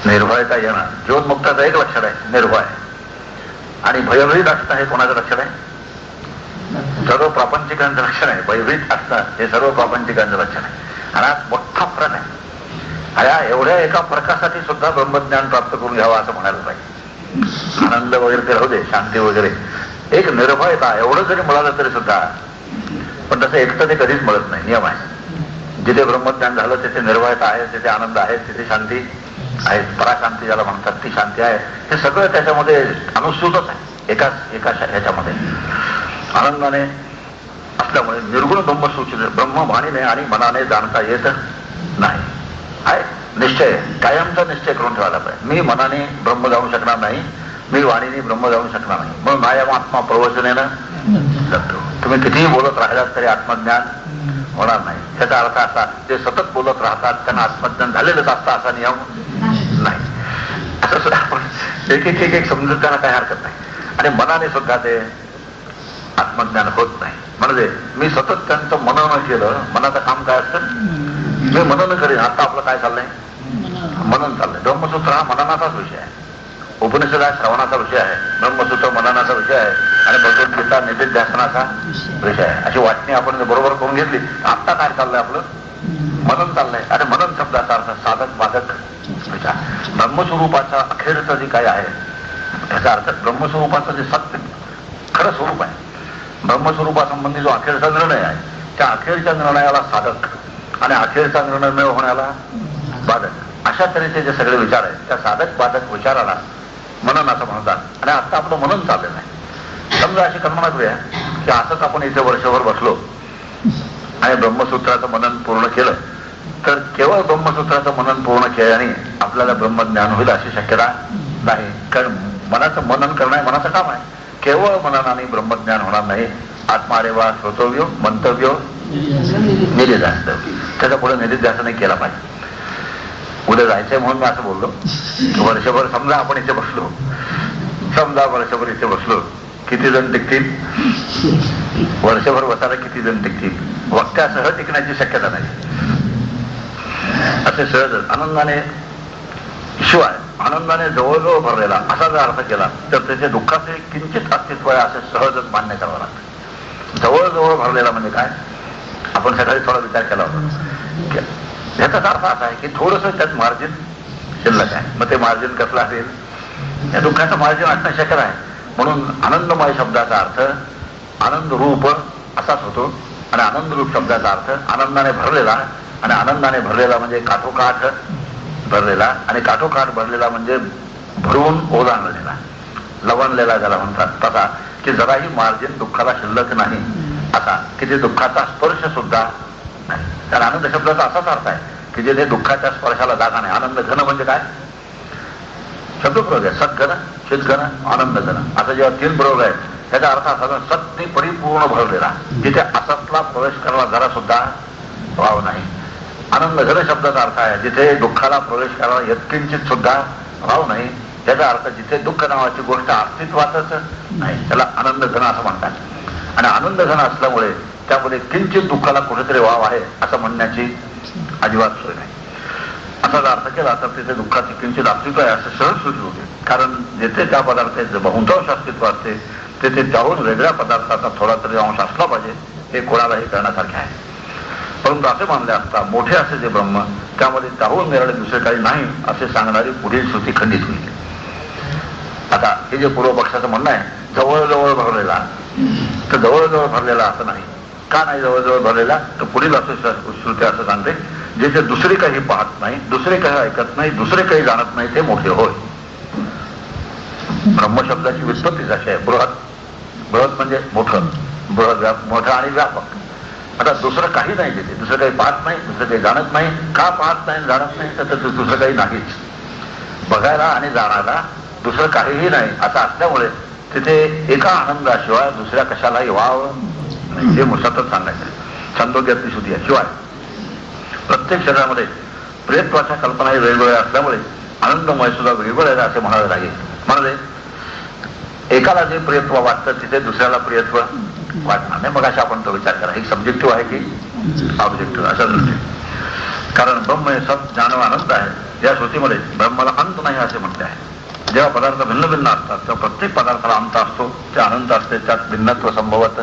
निर्भयता येणार जीवनमुक्ताचं एक लक्षण आहे निर्भय. आणि भयभीत असणं हे कोणाचं लक्षण आहे? सर्व प्रापंचिकांचं लक्षण आहे. भयभीत असणं हे सर्व प्रापंचिकांचं लक्षण आहे. आणि आज मोठा फरक आहे. या एवढ्या एका फरकासाठी सुद्धा ब्रह्मज्ञान प्राप्त करून घ्यावं असं म्हणायला पाहिजे. आनंद वगैरे ते राहू दे शांती वगैरे. एक निर्भयता एवढं जरी मिळालं तरी सुद्धा. पण तसं एकटं ते कधीच मिळत नाही नियम आहे. जिथे ब्रह्मज्ञान झालं तिथे निर्भयता आहे तिथे आनंद आहे तिथे शांती आहे पराशांती ज्याला म्हणतात ती शांती आहे. हे सगळं त्याच्यामध्ये अनुसूतच आहे एकाच एका ह्याच्यामध्ये. आनंदाने असल्यामुळे निर्गुण ब्रह्म सूचित ब्रह्मवाणीने आणि मनाने जाणता येत नाही. आहे? निश्चय कायमचा निश्चय करून ठेवायला पाहिजे. मी मनाने ब्रह्म जाणू शकणार नाही मी वाणीने ब्रह्म जाणू शकणार नाही. म्हणून माया आत्मा प्रवचनेनं जगतो तुम्ही कितीही बोलत राहिलात तरी आत्मज्ञान होणार नाही. त्याचा अर्थ असा जे सतत बोलत राहतात त्यांना आत्मज्ञान झालेलंच असतं असा नियम नाही. असं सुद्धा आपण एक एक एक एक समजून त्यांना काही हरकत नाही. आणि मनाने सुद्धा ते आत्मज्ञान होत नाही. म्हणजे मी सतत त्यांचं मनन केलं मनाचं काम काय असतं? मी मनन करीन. आता आपलं काय चाललंय? मनन. चाललंय. ब्रह्मसूत्र हा मननाचाच विषय आहे. उपनिषद हा श्रवणाचा विषय आहे ब्रह्मसूत्र मननाचा विषय आहे आणि भगवद्गीता निधिध्यासनाचा विषय आहे. अशी वाटणी आपण बरोबर करून घेतली. आता काय चाललंय आपलं? मनन चाललंय. आणि मनन शब्दाचा अर्थ साधक बाधक विचार. ब्रह्मस्वरूपाचा अखेरचं जे काय आहे याचा अर्थ ब्रह्मस्वरूपाचं जे सत्य खरं स्वरूप आहे. ब्रह्मस्वरूपासंबंधी जो अखेरचा निर्णय आहे त्या अखेरच्या निर्णयाला साधक आणि अखेरचा निर्णय न होण्याला बाधक. अशा तऱ्हेचे जे सगळे विचार आहेत त्या साधक बाधक विचाराला मनन असं म्हणतात. आणि आता आपलं मनन चाललेलं आहे. समजा अशी कल्पना करूया की असंच आपण इथे वर्षभर बसलो आणि ब्रह्मसूत्राचं मनन पूर्ण केलं तर केवळ ब्रह्मसूत्राचं मनन पूर्ण केल्याने आपल्याला ब्रह्मज्ञान होईल अशी शक्यता नाही. कारण मनाचं मनन करणं हे मनाचं काम आहे. केवळ मननाने ब्रह्मज्ञान होणार नाही. आत्मारेवा श्रोतव्य मंतव्य निधी जास्त त्याचा पुढे निधिध्यास नाही केला पाहिजे. उद्या जायचंय म्हणून मी असं बोललो. वर्षभर समजा आपण इथे बसलो. समजा वर्षभर इथे बसलो. किती जण टिकतील? वर्षभर बसायला किती जण टिकतील? वक्त्यासह टिकण्याची शक्यता नाही. असे सहज आनंदाने शिवाय आनंदाने जवळजवळ भरलेला असा जर अर्थ केला तर त्याचे दुःखाचे किंचित अस्तित्व आहे असे सहजच मान्य करावं लागतं. जवळजवळ भरलेला म्हणजे काय? आपण सकाळी थोडा विचार केला होता. याचाच अर्थ असा आहे की थोडस त्यात मार्जिन शिल्लक आहे. मग ते मार्जिन कसलं असेल? या दुःखाचं मार्जिन असणं शक्य आहे म्हणून आनंदमय शब्दाचा अर्थ आनंद रूप असाच होतो. आणि आनंद रूप शब्दाचा अर्थ आनंदाने भरलेला. आणि आनंदाने भरलेला म्हणजे काठोकाठ भरलेला. आणि काठोकाठ भरलेला म्हणजे भरून ओलांडलेला. लवणलेला ज्याला म्हणतात. तसा की जराही मार्जिन दुःखाला शिल्लक नाही. असा की ते दुःखाचा स्पर्श सुद्धा नाही. कारण आनंद शब्दाचा असाच अर्थ आहे की जे दुःखाच्या स्पर्शाला जागा नाही आनंद घन म्हणजे काय? शब्दप्रयोग आहे सद्घन चितघन आनंद घन आता जेव्हा तीन प्रयोग आहेत त्याचा अर्थ असा सत्य परिपूर्ण भरलेला. जिथे असतला प्रवेश करायला जरा सुद्धा भाव नाही. आनंद घन शब्दाचा अर्थ आहे जिथे दुःखाला प्रवेश करायला यत्किंचित सुद्धा भाव नाही. त्याचा अर्थ जिथे दुःख नावाची गोष्ट अस्तित्वातच नाही त्याला आनंद घन असं म्हणतात. आणि आनंद घन असल्यामुळे त्यामध्ये किंचित दुःखाला कुठेतरी वाव आहे असं म्हणण्याची अजिबात सोय नाही. असा जर अर्थ केला तर तिथे दुःखाचे किंचित अस्तित्व आहे असं सहज सुरू होते कारण जेथे त्या पदार्थाचे बहुतांश अस्तित्व असते तेथे त्याहून वेगळ्या पदार्थाचा थोडा तरी अंश असला पाहिजे हे कोणालाही करण्यासारखे आहे. परंतु असे मानले असता मोठे असे जे ब्रह्म त्यामध्ये त्याहून निराळे दुसरे काही नाही असे सांगणारी पुढील श्रुती खंडित होईल. आता हे जे पूर्व पक्षाचं म्हणणं आहे जवळजवळ भरलेला तर जवळजवळ भरलेला असं नाही. का नाही जवळजवळ भरलेला? तर पुढील असं श्रुती असं सांगते जिथे दुसरे काही पाहत नाही दुसरे काही ऐकत नाही दुसरे काही जाणत नाही ते मोठे होय. ब्रह्मशब्दाची विस्पत्तीच अशी आहे बृहत. बृहत म्हणजे मोठं. बृहत व्याप मोठं आणि व्यापक. आता दुसरं काही नाही तिथे. दुसरं काही पाहत नाही दुसरं काही जाणत नाही. का पाहत नाही जाणत नाही तर दुसरं काही नाहीच. बघायला आणि जाणायला दुसरं काहीही नाही. असं असल्यामुळे तिथे एका आनंदाशिवाय दुसऱ्या कशालाही वाव हे सतत सांगायचं छंदोग्यातली शुद्धी आहे. शिवाय प्रत्येक शरीरामध्ये प्रियत्वाच्या कल्पनाही वेगवेगळ्या असल्यामुळे आनंदमय सुद्धा वेगवेगळ्या असे म्हणावे लागेल. म्हणजे एकाला जे प्रियत्व वाटतं तिथे दुसऱ्याला प्रियत्व वाटणार नाही. मग अशा आपण तो विचार करा. एक सब्जेक्टिव्ह आहे की ऑब्जेक्टिव्ह अशा दृष्टी कारण ब्रह्म हे सब जाणव आनंद आहे. या श्रुतीमध्ये ब्रह्माला अंत नाही असे म्हटले आहे. जेव्हा पदार्थ भिन्न भिन्न असतात तेव्हा प्रत्येक पदार्थाला अंत असतो. ते आनंद असते त्यात भिन्नत्व संभवत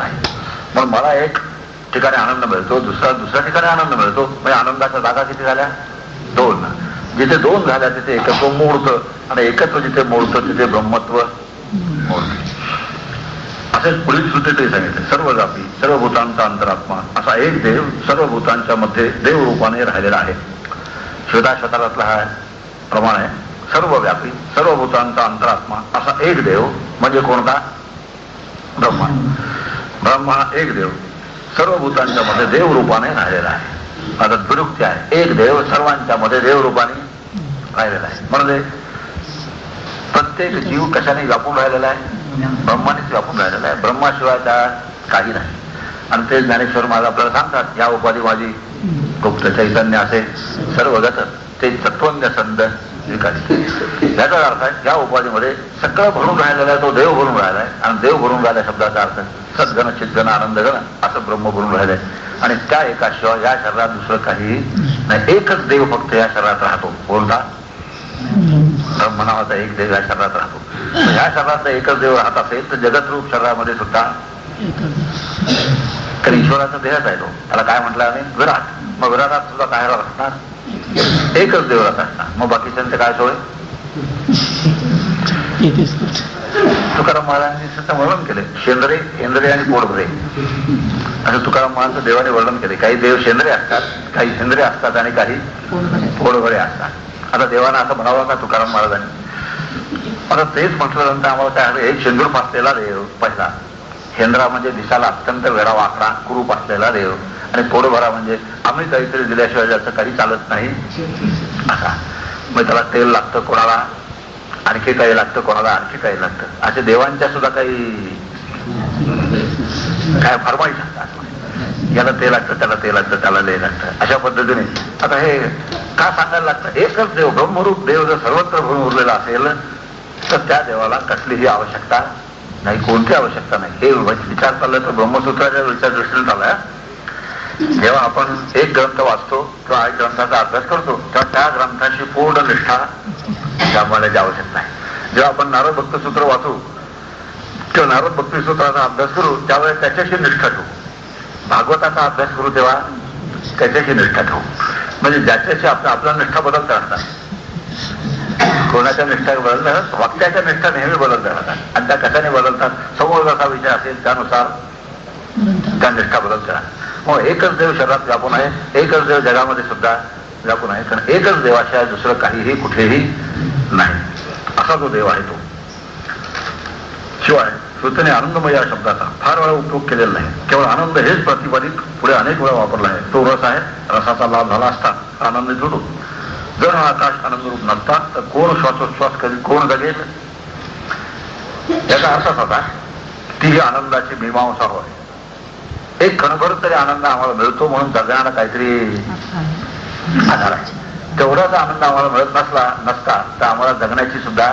नाही. मग मला एक ठिकाणी आनंद मिळतो दुसरा दुसऱ्या ठिकाणी आनंद मिळतो. म्हणजे आनंदाच्या जागा किती झाल्या? दोन. जिथे दोन झाल्या तिथे एकत्व मूर्त आणि एकत्व जिथे मोडतं तिथे ब्रह्मत्व मोडतं पुढील श्रुतीतही सांगितले. सर्व जाती सर्व भूतांचा अंतरात्मा. असा एक देव सर्व भूतांच्या मध्ये देव रूपाने राहिलेला आहे. श्वेताशतारातला हा प्रमाण आहे. सर्व व्यापी सर्व भूतांचा अंतरात्मा. असा एक देव म्हणजे कोणता? ब्रह्मा. ब्रह्मा एक देव. सर्व भूतांच्या मध्ये देव रूपाने राहिलेला आहे. आता दुरुक्ती आहे. एक देव सर्वांच्या मध्ये देव रूपाने राहिलेला आहे. म्हणजे प्रत्येक जीव कशाने व्यापून राहिलेला आहे? ब्रह्मानेच व्यापून राहिलेला आहे. ब्रह्माशिवाय त्या काही नाही. आणि ते ज्ञानेश्वर महाराज आपल्याला सांगतात या उपाधी माझी गुप्त चैतन्य असे सर्व गत ते तत्वज्ञ संद याचा अर्थ आहे या उपाधीमध्ये सगळं भरून राहिलेला आहे तो देव भरून राहिला आहे आणि देव भरून राहिला शब्दाचा अर्थ सद्गण चिद्गण आनंदगण असं ब्रह्म भरून राहिलंय. आणि त्या एकाशिवाय या शरीरात दुसरं काही नाही. एकच देव फक्त या शरीरात राहतो. बोलता ब्रह्म नावाचा एक देव या शरीरात राहतो. या शरीरातला एकच देव राहत असेल तर जगतरूप शरीरामध्ये सुद्धा तर ईश्वराचा देहच आहे तो. त्याला काय म्हटलं आम्ही? विराट. मग विराटात सुद्धा काय असणार एकच देव असणार मग बाकीच्यांचे काय सोय? तुकाराम महाराजांनी सुद्धा वर्णन केले. शेंद्रे शेंद्रे आणि पोटभरे. असं तुकाराम महाराजांचं देवाने वर्णन केले. काही देव शेंद्रे असतात काही शेंद्रे असतात आणि काही पोटभरे असतात. आता देवाना असं म्हणावं का तुकाराम महाराजांनी? आता तेच म्हटल्यानंतर आम्हाला काय एक शेंदूर फासलेला देव पहिला. शेंद्रा म्हणजे दिसायला अत्यंत वेडा वाकडा कुरूप असलेला देव. आणि पोटभरा म्हणजे आम्ही काहीतरी दिल्याशिवाय त्याचं काही चालत नाही. असा. मग त्याला तेल लागतं कोणाला? आणखी काही लागतं कोणाला? आणखी काही लागतं. असे देवांच्या सुद्धा काही काय फरमाईश असतात याला ते लागतं त्याला ते लागतं त्याला ते लागतं. अशा पद्धतीने. आता हे का सांगायला लागतं? एकच देव ब्रह्मरूप देव जर सर्वत्र भरून उरलेला असेल तर त्या देवाला कसलीही आवश्यकता नाही कोणती आवश्यकता नाही. हे विचार चाललाय तर ब्रह्मसूत्राच्या विचार दृष्टीने चाललाय. जेव्हा आपण एक ग्रंथ वाचतो किंवा एक ग्रंथाचा अभ्यास करतो तेव्हा त्या ग्रंथाची पूर्ण निष्ठा जमवण्याची आवश्यकता आहे. जेव्हा आपण नारद भक्तसूत्र वाचू किंवा नारद भक्तीसूत्राचा अभ्यास करू त्यावेळेस त्याच्याशी निष्ठा ठेवू. भागवताचा अभ्यास करू तेव्हा त्याच्याशी निष्ठा ठेवू. म्हणजे ज्याच्याशी आपला आपल्या निष्ठा बदलता राहतात कोणाच्या निष्ठा बदलतात वाक्याच्या निष्ठा नेहमी बदलता राहतात आणि त्या कशाने बदलतात? समोर जसा विषय असेल त्यानुसार त्या निष्ठा बदलत राहतात मग एकच देव शरीरात व्यापून आहे एकच देव जगामध्ये सुद्धा व्यापून आहे. कारण एकच देवाशिवाय दुसरं काहीही कुठेही नाही. असा जो देव आहे तो. शिवाय श्रुतीने आनंदमय या शब्दाचा फार वेळा उपयोग केलेला नाही. केवळ आनंद हेच प्रतिपादित पुढे अनेक वेळा वापरला आहे. तो रस आहे. रसाचा लाभ झाला असता आनंदित होतो जर हा आकाश आनंदरूप नसता तर कोण श्वासोच्छ्वास कधी कोण जगेल याचा अर्थ होता ती ही आनंदाची मीमांसा होय एक खणभर तरी आनंद आम्हाला मिळतो म्हणून जगण्याला काहीतरी आधार आहे तेवढाच आनंद आम्हाला मिळत नसला नसता तर आम्हाला जगण्याची सुद्धा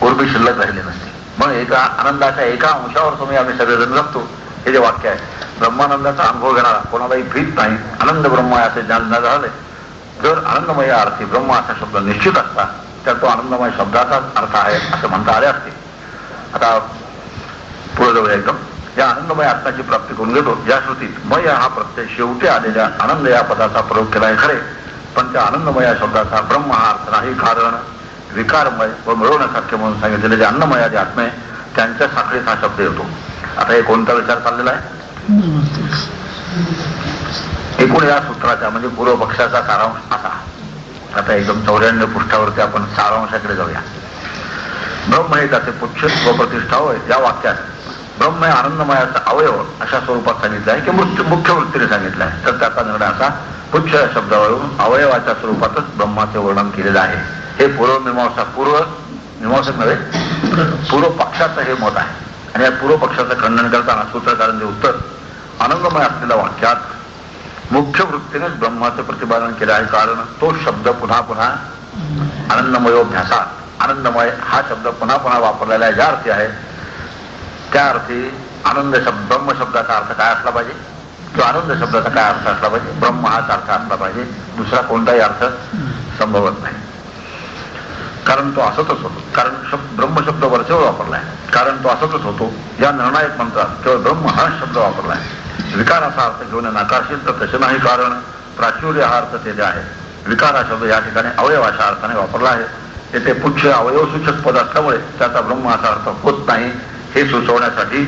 उर्मी शिल्लक राहिली नसते मग एका आनंदाच्या एका अंशावर तुम्ही आम्ही सगळेजण जगतो हे जे वाक्य आहे ब्रह्मानंदाचा अनुभव घेणारा कोणालाही भीत नाही आनंद ब्रह्म असे ज्ञान झाले जर आनंदमय अर्थी ब्रह्म असा शब्द निश्चित असता तर तो आनंदमय शब्दाचाच अर्थ आहे असं म्हणता आले असते. आता पुढे जाऊया एकदम. या आनंदमय अर्थाची प्राप्ती करून घेतो. ज्या श्रुतीत मय हा प्रत्यय शेवटी आलेल्या आनंद या पदाचा प्रयोग केला आहे खरे पण त्या आनंदमय या शब्दाचा ब्रह्म हा अर्थ नाही कारण विकारमय व मिळवण्यासारखे म्हणून सांगितलेले जे अन्नमय जे आत्मे त्यांच्या साखळीत हा शब्द येतो. आता हे कोणता विचार चाललेला आहे? एकूण या सूत्राचा म्हणजे पूर्व पक्षाचा सारांश असा. आता एकदम चौऱ्याण्णव पृष्ठावरती आपण सारांशाकडे जाऊया. ब्रह्म हे त्याचे पुच्छ स्वप्रतिष्ठा प्रतिष्ठा होय या वाक्यात. ब्रह्म हे आनंदमयाचा अवयव अशा स्वरूपात सांगितलं आहे की मृत्यू मुख्य वृत्तीने सांगितलं आहे. तर त्याचा निर्णय असा पुच्छ या शब्दावरून अवयवाच्या स्वरूपातच ब्रह्माचे वर्णन केलेलं आहे. हे पूर्वमीमांसा पूर्व मीमांसक नव्हे पूर्व पक्षाचं हे मत आहे. आणि या पूर्व पक्षाचं खंडन करताना सूत्रकारांचे उत्तर आनंदमय असलेल्या वाक्यात मुख्य वृत्तीनेच ब्रह्माचं प्रतिपादन केलं आहे. कारण तो शब्द पुन्हा पुन्हा आनंदमयोभ्यासात आनंदमय हा शब्द पुन्हा पुन्हा वापरलेला आहे. ज्या अर्थी आहे त्या अर्थी आनंद शब्द ब्रह्म शब्दाचा अर्थ काय असला पाहिजे? किंवा आनंद शब्दाचा काय अर्थ असला पाहिजे? ब्रह्म हाच अर्थ असला पाहिजे. दुसरा कोणताही अर्थ संभवत नाही. कारण तो असतच होतो. कारण शब्द ब्रह्म शब्द वरचेवर वापरलाय कारण तो असतच होतो. या निर्णायक मंत्रात केवळ ब्रह्म हा शब्द वापरलाय विकार असा अर्थ घेऊन नाकारशील तर तसे नाही कारण प्राचुर्य हा अर्थ तेथे आहे. विकार हा शब्द या ठिकाणी अवयव अशा अर्थाने वापरला आहे. येथे पुच्छ अवयवसूचक पद असल्यामुळे त्याचा ब्रह्म असा अर्थ होत नाही. हे सुचवण्यासाठी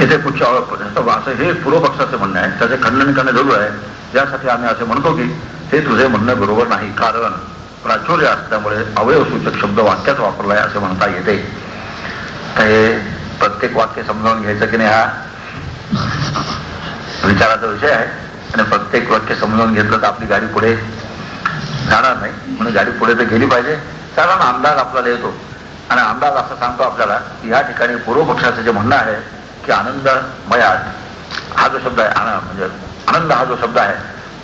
येथे पुच्छ अवयव असं हे पूर्वपक्षाचे म्हणणे आहे. त्याचे खंडन करणे जरूर आहे. यासाठी आम्ही असे म्हणतो की हे तुझे म्हणणं बरोबर नाही कारण प्राचुर्य असल्यामुळे अवयवसूचक शब्द वाक्यात वापरला आहे असे म्हणता येते. प्रत्येक वाक्य समजावून घ्यायचं की नाही हा? विचाराचा विषय आहे. आणि प्रत्येक वाक्य समजावून घेतलं तर आपली गाडी पुढे जाणार नाही. म्हणून गाडी पुढे तर गेली पाहिजे. कारण अंदाज आपल्याला येतो. आणि अंदाज असा सांगतो आपल्याला की या ठिकाणी पूर्व पक्षाचं जे म्हणणं आहे की आनंदमयात हा जो शब्द आहे म्हणजे आनंद हा जो शब्द आहे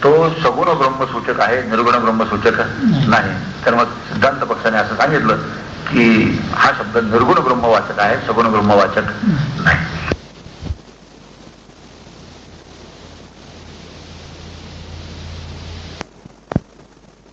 तो सगुण ब्रह्मसूचक आहे निर्गुण ब्रह्मसूचक नाही. तर मग सिद्धांत पक्षाने असं सांगितलं की हा शब्द निर्गुण ब्रह्मवाचक आहे सगुण ब्रह्मवाचक नाही.